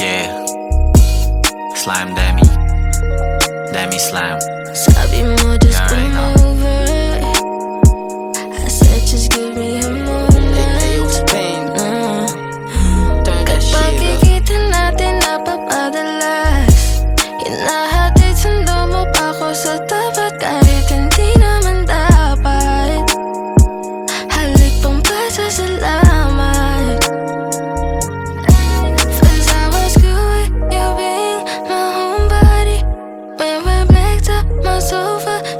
Yeah. Slime Demi. Demi Slime. Sabi mo just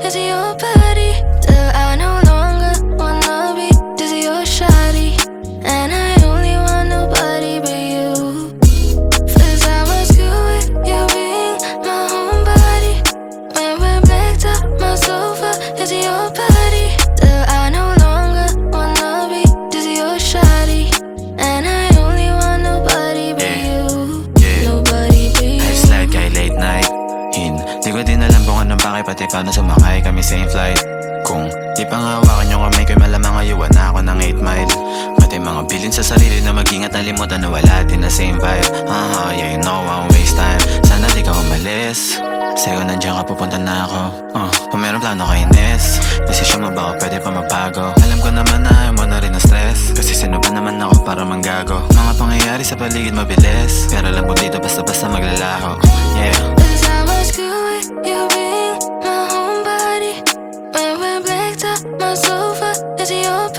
is your body Till I no longer wanna be? Just your shawty And I only want nobody but you. First I was good with you being my homebody When we're backed up my sofa is your body Till I no longer wanna be? Just your And I only want nobody but you. Nobody but you. I slide kay late night in. Di ko din alam bakit pati paano sumakay kami same flight. Kung di pa nga hawakan yung kamay ko malamang ayuwan na ako ng 8 mile. Pati mga bilin sa sarili na mag-ingat nalimutan na wala din na same vibe. Ah, yeah, you know I waste time. Sana di ka umalis. Sa'yo nandiyan ka pupunta na ako. Uh, Kung meron plano kay Ines Desisyon mo ba o pwede pa mabago? Alam ko naman na ayaw mo na rin ang stress. Kasi sino ba naman ako para manggago? Mga pangyayari sa paligid mabilis. Pero alam ko dito basta-basta maglalaho. Yeah Cause you're